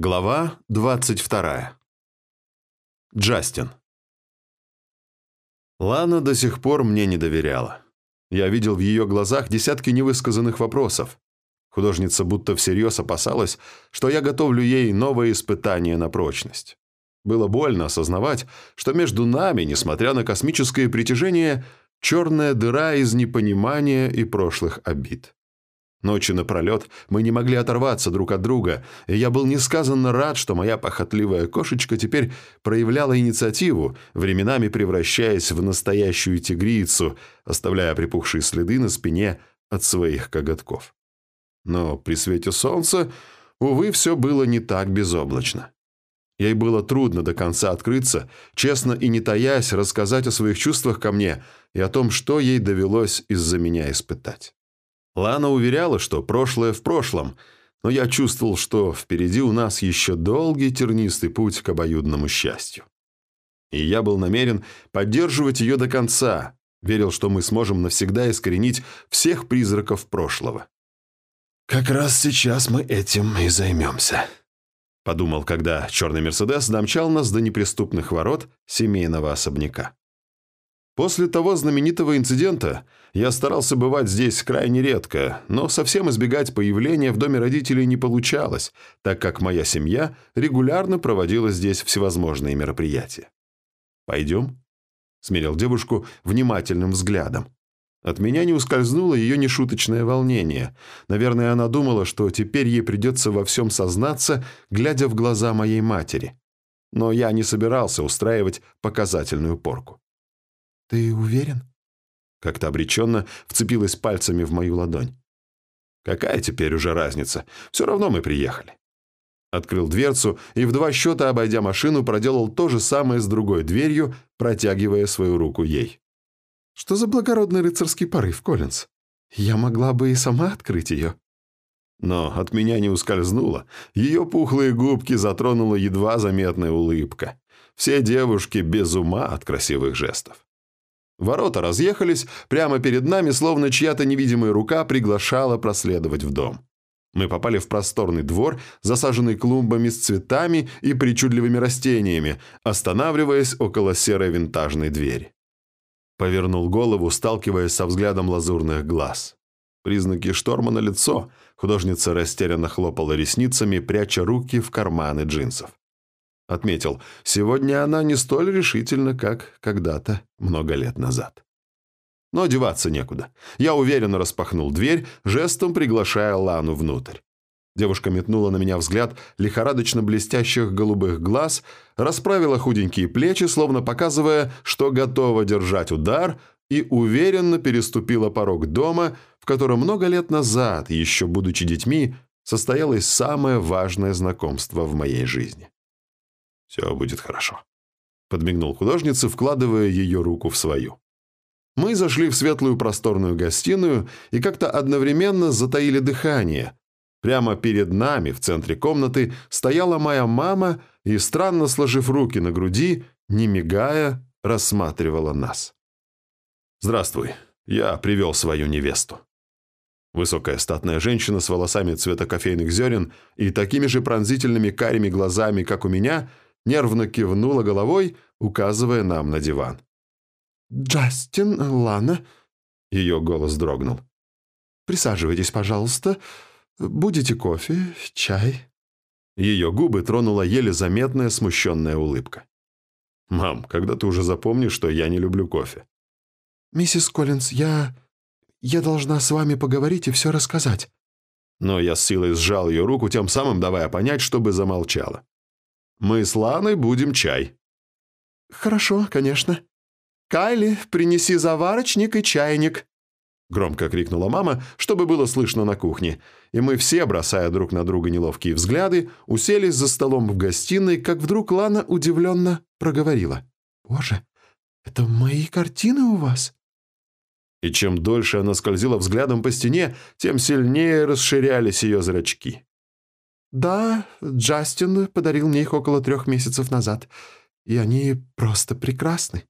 Глава 22. Джастин. Лана до сих пор мне не доверяла. Я видел в ее глазах десятки невысказанных вопросов. Художница будто всерьез опасалась, что я готовлю ей новое испытание на прочность. Было больно осознавать, что между нами, несмотря на космическое притяжение, черная дыра из непонимания и прошлых обид. Ночи напролет мы не могли оторваться друг от друга, и я был несказанно рад, что моя похотливая кошечка теперь проявляла инициативу, временами превращаясь в настоящую тигрицу, оставляя припухшие следы на спине от своих коготков. Но при свете солнца, увы, все было не так безоблачно. Ей было трудно до конца открыться, честно и не таясь рассказать о своих чувствах ко мне и о том, что ей довелось из-за меня испытать. Лана уверяла, что прошлое в прошлом, но я чувствовал, что впереди у нас еще долгий тернистый путь к обоюдному счастью. И я был намерен поддерживать ее до конца, верил, что мы сможем навсегда искоренить всех призраков прошлого. «Как раз сейчас мы этим и займемся», — подумал, когда черный «Мерседес» домчал нас до неприступных ворот семейного особняка. После того знаменитого инцидента я старался бывать здесь крайне редко, но совсем избегать появления в доме родителей не получалось, так как моя семья регулярно проводила здесь всевозможные мероприятия. «Пойдем?» – смирил девушку внимательным взглядом. От меня не ускользнуло ее нешуточное волнение. Наверное, она думала, что теперь ей придется во всем сознаться, глядя в глаза моей матери. Но я не собирался устраивать показательную порку. «Ты уверен?» Как-то обреченно вцепилась пальцами в мою ладонь. «Какая теперь уже разница? Все равно мы приехали». Открыл дверцу и в два счета, обойдя машину, проделал то же самое с другой дверью, протягивая свою руку ей. «Что за благородный рыцарский порыв, Коллинз? Я могла бы и сама открыть ее». Но от меня не ускользнуло. Ее пухлые губки затронула едва заметная улыбка. Все девушки без ума от красивых жестов. Ворота разъехались, прямо перед нами, словно чья-то невидимая рука приглашала проследовать в дом. Мы попали в просторный двор, засаженный клумбами с цветами и причудливыми растениями, останавливаясь около серой винтажной двери. Повернул голову, сталкиваясь со взглядом лазурных глаз. Признаки шторма на лицо. Художница растерянно хлопала ресницами, пряча руки в карманы джинсов. Отметил, сегодня она не столь решительна, как когда-то много лет назад. Но деваться некуда. Я уверенно распахнул дверь, жестом приглашая Лану внутрь. Девушка метнула на меня взгляд лихорадочно блестящих голубых глаз, расправила худенькие плечи, словно показывая, что готова держать удар, и уверенно переступила порог дома, в котором много лет назад, еще будучи детьми, состоялось самое важное знакомство в моей жизни. «Все будет хорошо», — подмигнул художнице, вкладывая ее руку в свою. Мы зашли в светлую просторную гостиную и как-то одновременно затаили дыхание. Прямо перед нами, в центре комнаты, стояла моя мама и, странно сложив руки на груди, не мигая, рассматривала нас. «Здравствуй, я привел свою невесту». Высокая статная женщина с волосами цвета кофейных зерен и такими же пронзительными карими глазами, как у меня – нервно кивнула головой, указывая нам на диван. «Джастин, Лана...» Ее голос дрогнул. «Присаживайтесь, пожалуйста. Будете кофе, чай?» Ее губы тронула еле заметная смущенная улыбка. «Мам, когда ты уже запомнишь, что я не люблю кофе?» «Миссис Коллинз, я... я должна с вами поговорить и все рассказать». Но я с силой сжал ее руку, тем самым давая понять, чтобы замолчала. Мы с Ланой будем чай». «Хорошо, конечно. Кайли, принеси заварочник и чайник», — громко крикнула мама, чтобы было слышно на кухне, и мы все, бросая друг на друга неловкие взгляды, уселись за столом в гостиной, как вдруг Лана удивленно проговорила. «Боже, это мои картины у вас?» И чем дольше она скользила взглядом по стене, тем сильнее расширялись ее зрачки. «Да, Джастин подарил мне их около трех месяцев назад, и они просто прекрасны.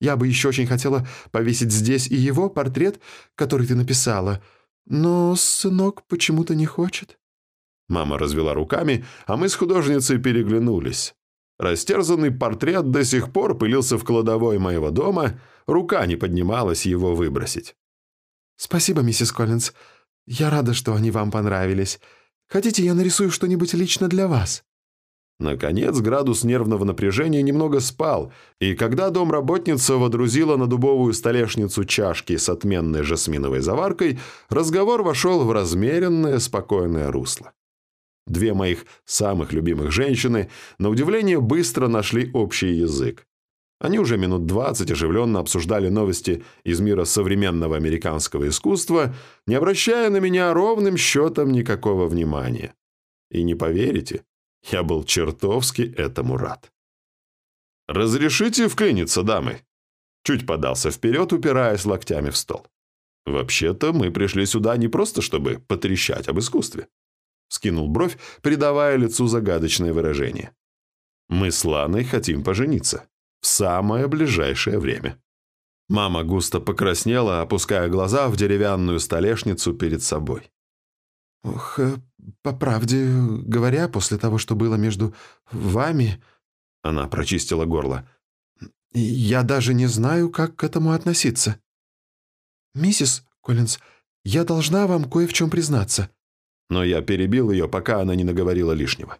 Я бы еще очень хотела повесить здесь и его портрет, который ты написала, но сынок почему-то не хочет». Мама развела руками, а мы с художницей переглянулись. Растерзанный портрет до сих пор пылился в кладовой моего дома, рука не поднималась его выбросить. «Спасибо, миссис Коллинз. Я рада, что они вам понравились. Хотите, я нарисую что-нибудь лично для вас?» Наконец, градус нервного напряжения немного спал, и когда домработница водрузила на дубовую столешницу чашки с отменной жасминовой заваркой, разговор вошел в размеренное, спокойное русло. Две моих самых любимых женщины, на удивление, быстро нашли общий язык. Они уже минут двадцать оживленно обсуждали новости из мира современного американского искусства, не обращая на меня ровным счетом никакого внимания. И не поверите, я был чертовски этому рад. «Разрешите вклиниться, дамы?» Чуть подался вперед, упираясь локтями в стол. «Вообще-то мы пришли сюда не просто, чтобы потрещать об искусстве». Скинул бровь, придавая лицу загадочное выражение. «Мы с Ланой хотим пожениться. В самое ближайшее время». Мама густо покраснела, опуская глаза в деревянную столешницу перед собой. «Ох, э, по правде говоря, после того, что было между вами...» Она прочистила горло. «Я даже не знаю, как к этому относиться. Миссис Коллинз, я должна вам кое в чем признаться». Но я перебил ее, пока она не наговорила лишнего.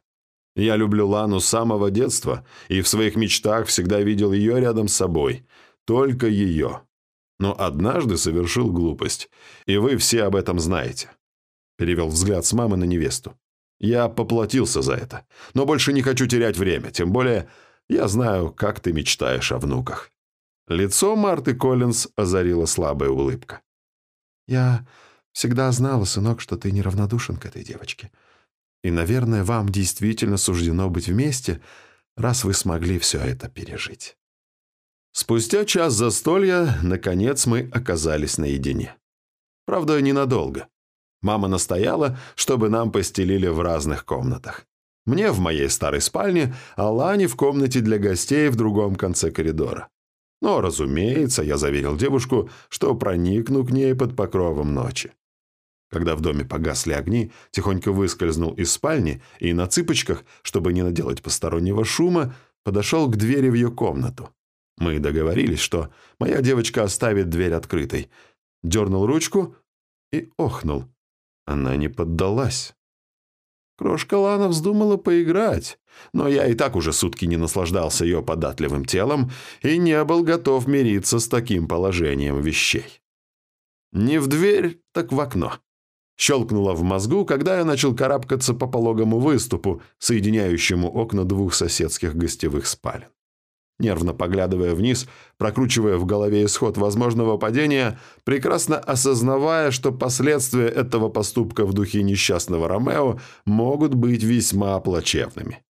Я люблю Лану с самого детства и в своих мечтах всегда видел ее рядом с собой. Только ее. Но однажды совершил глупость, и вы все об этом знаете. Перевел взгляд с мамы на невесту. Я поплатился за это, но больше не хочу терять время, тем более я знаю, как ты мечтаешь о внуках. Лицо Марты Коллинз озарила слабая улыбка. «Я всегда знала, сынок, что ты неравнодушен к этой девочке. И, наверное, вам действительно суждено быть вместе, раз вы смогли все это пережить». Спустя час застолья, наконец, мы оказались наедине. Правда, ненадолго. Мама настояла, чтобы нам постелили в разных комнатах. Мне в моей старой спальне, а Лане в комнате для гостей в другом конце коридора. Но, разумеется, я заверил девушку, что проникну к ней под покровом ночи. Когда в доме погасли огни, тихонько выскользнул из спальни и на цыпочках, чтобы не наделать постороннего шума, подошел к двери в ее комнату. Мы договорились, что моя девочка оставит дверь открытой. Дернул ручку и охнул. Она не поддалась. Крошка Лана вздумала поиграть, но я и так уже сутки не наслаждался ее податливым телом и не был готов мириться с таким положением вещей. Не в дверь, так в окно. Щелкнуло в мозгу, когда я начал карабкаться по пологому выступу, соединяющему окна двух соседских гостевых спален. Нервно поглядывая вниз, прокручивая в голове исход возможного падения, прекрасно осознавая, что последствия этого поступка в духе несчастного Ромео могут быть весьма плачевными.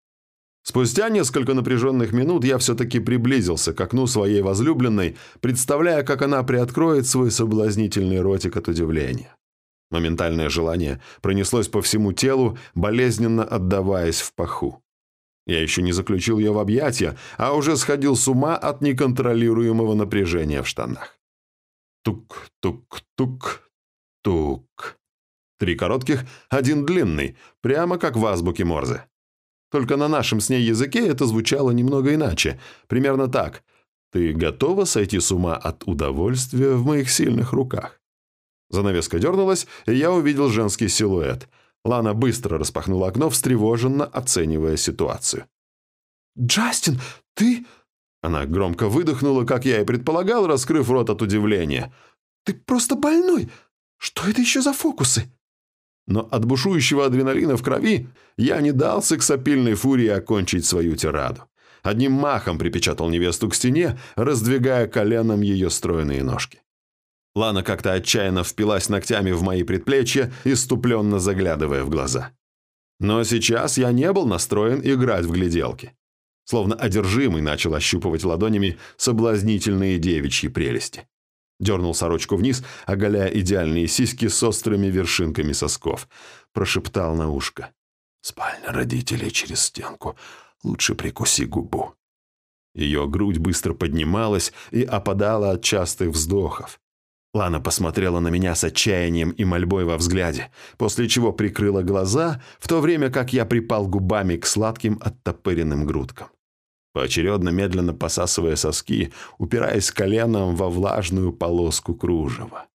Спустя несколько напряженных минут я все-таки приблизился к окну своей возлюбленной, представляя, как она приоткроет свой соблазнительный ротик от удивления. Моментальное желание пронеслось по всему телу, болезненно отдаваясь в паху. Я еще не заключил ее в объятия, а уже сходил с ума от неконтролируемого напряжения в штанах. Тук-тук-тук-тук. Три коротких, один длинный, прямо как в азбуке Морзе. Только на нашем с ней языке это звучало немного иначе, примерно так. «Ты готова сойти с ума от удовольствия в моих сильных руках?» Занавеска дернулась, и я увидел женский силуэт – Лана быстро распахнула окно, встревоженно оценивая ситуацию. «Джастин, ты...» Она громко выдохнула, как я и предполагал, раскрыв рот от удивления. «Ты просто больной! Что это еще за фокусы?» Но от бушующего адреналина в крови я не дал сексапильной фурии окончить свою тираду. Одним махом припечатал невесту к стене, раздвигая коленом ее стройные ножки. Лана как-то отчаянно впилась ногтями в мои предплечья, иступленно заглядывая в глаза. Но сейчас я не был настроен играть в гляделки. Словно одержимый начал ощупывать ладонями соблазнительные девичьи прелести. Дернул сорочку вниз, оголяя идеальные сиськи с острыми вершинками сосков. Прошептал на ушко. «Спальня родителей через стенку. Лучше прикуси губу». Ее грудь быстро поднималась и опадала от частых вздохов. Лана посмотрела на меня с отчаянием и мольбой во взгляде, после чего прикрыла глаза, в то время как я припал губами к сладким оттопыренным грудкам. Поочередно медленно посасывая соски, упираясь коленом во влажную полоску кружева.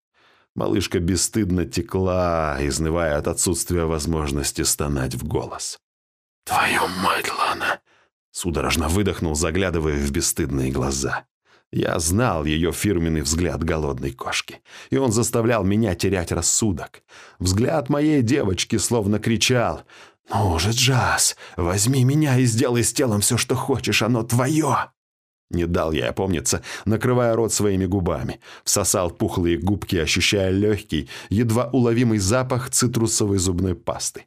Малышка бесстыдно текла, изнывая от отсутствия возможности стонать в голос. «Твою мать, Лана!» Судорожно выдохнул, заглядывая в бесстыдные глаза. Я знал ее фирменный взгляд голодной кошки, и он заставлял меня терять рассудок. Взгляд моей девочки словно кричал «Ну же, Джаз, возьми меня и сделай с телом все, что хочешь, оно твое!» Не дал я опомниться, накрывая рот своими губами. Всосал пухлые губки, ощущая легкий, едва уловимый запах цитрусовой зубной пасты.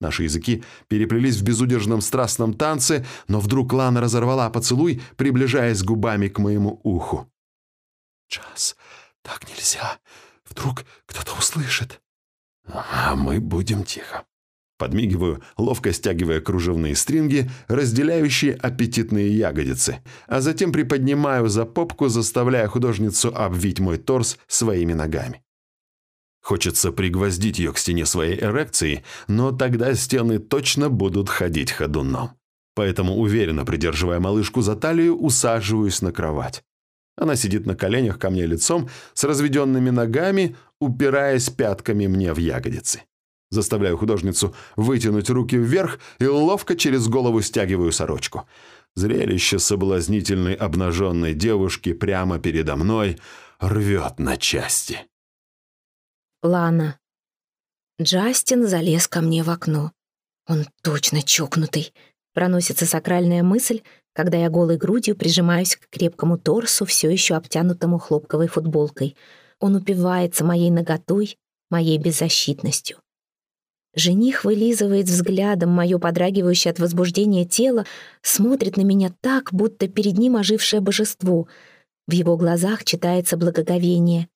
Наши языки переплелись в безудержном страстном танце, но вдруг Лана разорвала поцелуй, приближаясь губами к моему уху. «Джаз, так нельзя. Вдруг кто-то услышит». «А мы будем тихо». Подмигиваю, ловко стягивая кружевные стринги, разделяющие аппетитные ягодицы, а затем приподнимаю за попку, заставляя художницу обвить мой торс своими ногами. Хочется пригвоздить ее к стене своей эрекции, но тогда стены точно будут ходить ходуном. Поэтому, уверенно придерживая малышку за талию, усаживаюсь на кровать. Она сидит на коленях ко мне лицом, с разведенными ногами, упираясь пятками мне в ягодицы. Заставляю художницу вытянуть руки вверх и ловко через голову стягиваю сорочку. Зрелище соблазнительной обнаженной девушки прямо передо мной рвет на части. Лана. Джастин залез ко мне в окно. Он точно чокнутый. Проносится сакральная мысль, когда я голой грудью прижимаюсь к крепкому торсу, все еще обтянутому хлопковой футболкой. Он упивается моей наготой, моей беззащитностью. Жених вылизывает взглядом мое подрагивающее от возбуждения тело, смотрит на меня так, будто перед ним ожившее божество. В его глазах читается благоговение.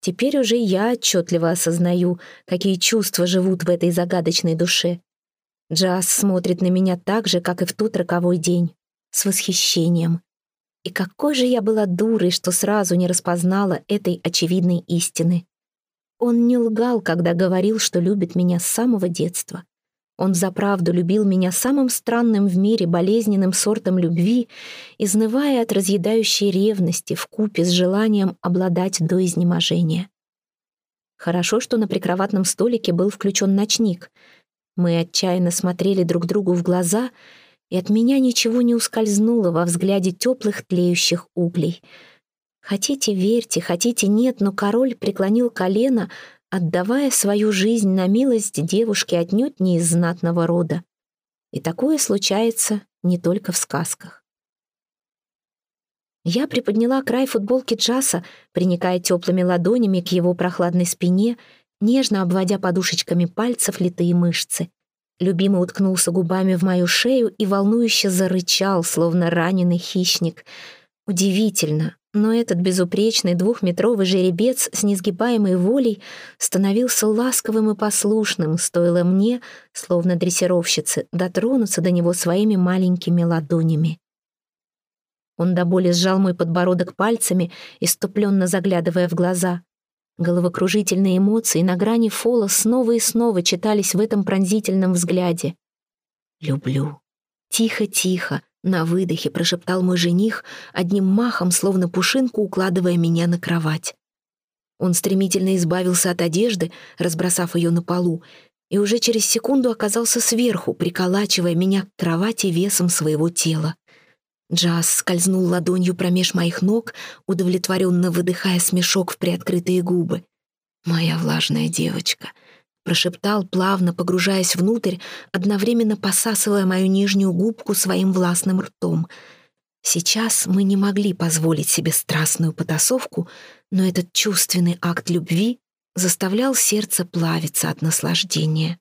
Теперь уже я отчетливо осознаю, какие чувства живут в этой загадочной душе. Джаз смотрит на меня так же, как и в тот роковой день, с восхищением. И какой же я была дурой, что сразу не распознала этой очевидной истины. Он не лгал, когда говорил, что любит меня с самого детства. Он взаправду любил меня самым странным в мире болезненным сортом любви, изнывая от разъедающей ревности в купе с желанием обладать до изнеможения. Хорошо, что на прикроватном столике был включен ночник. Мы отчаянно смотрели друг другу в глаза, и от меня ничего не ускользнуло во взгляде теплых тлеющих углей. Хотите верьте, хотите нет, но король преклонил колено, отдавая свою жизнь на милость девушки отнюдь не из знатного рода. И такое случается не только в сказках. Я приподняла край футболки Джаса, приникая теплыми ладонями к его прохладной спине, нежно обводя подушечками пальцев литые мышцы. Любимый уткнулся губами в мою шею и волнующе зарычал, словно раненый хищник. Удивительно, но этот безупречный двухметровый жеребец с несгибаемой волей становился ласковым и послушным, стоило мне, словно дрессировщице, дотронуться до него своими маленькими ладонями. Он до боли сжал мой подбородок пальцами, иступленно заглядывая в глаза. Головокружительные эмоции на грани фола снова и снова читались в этом пронзительном взгляде. «Люблю. Тихо-тихо, на выдохе прошептал мой жених, одним махом, словно пушинку, укладывая меня на кровать. Он стремительно избавился от одежды, разбросав ее на полу, и уже через секунду оказался сверху, приколачивая меня к кровати весом своего тела. Джаз скользнул ладонью промеж моих ног, удовлетворенно выдыхая смешок в приоткрытые губы. «Моя влажная девочка», прошептал, плавно погружаясь внутрь, одновременно посасывая мою нижнюю губку своим властным ртом. Сейчас мы не могли позволить себе страстную потасовку, но этот чувственный акт любви заставлял сердце плавиться от наслаждения.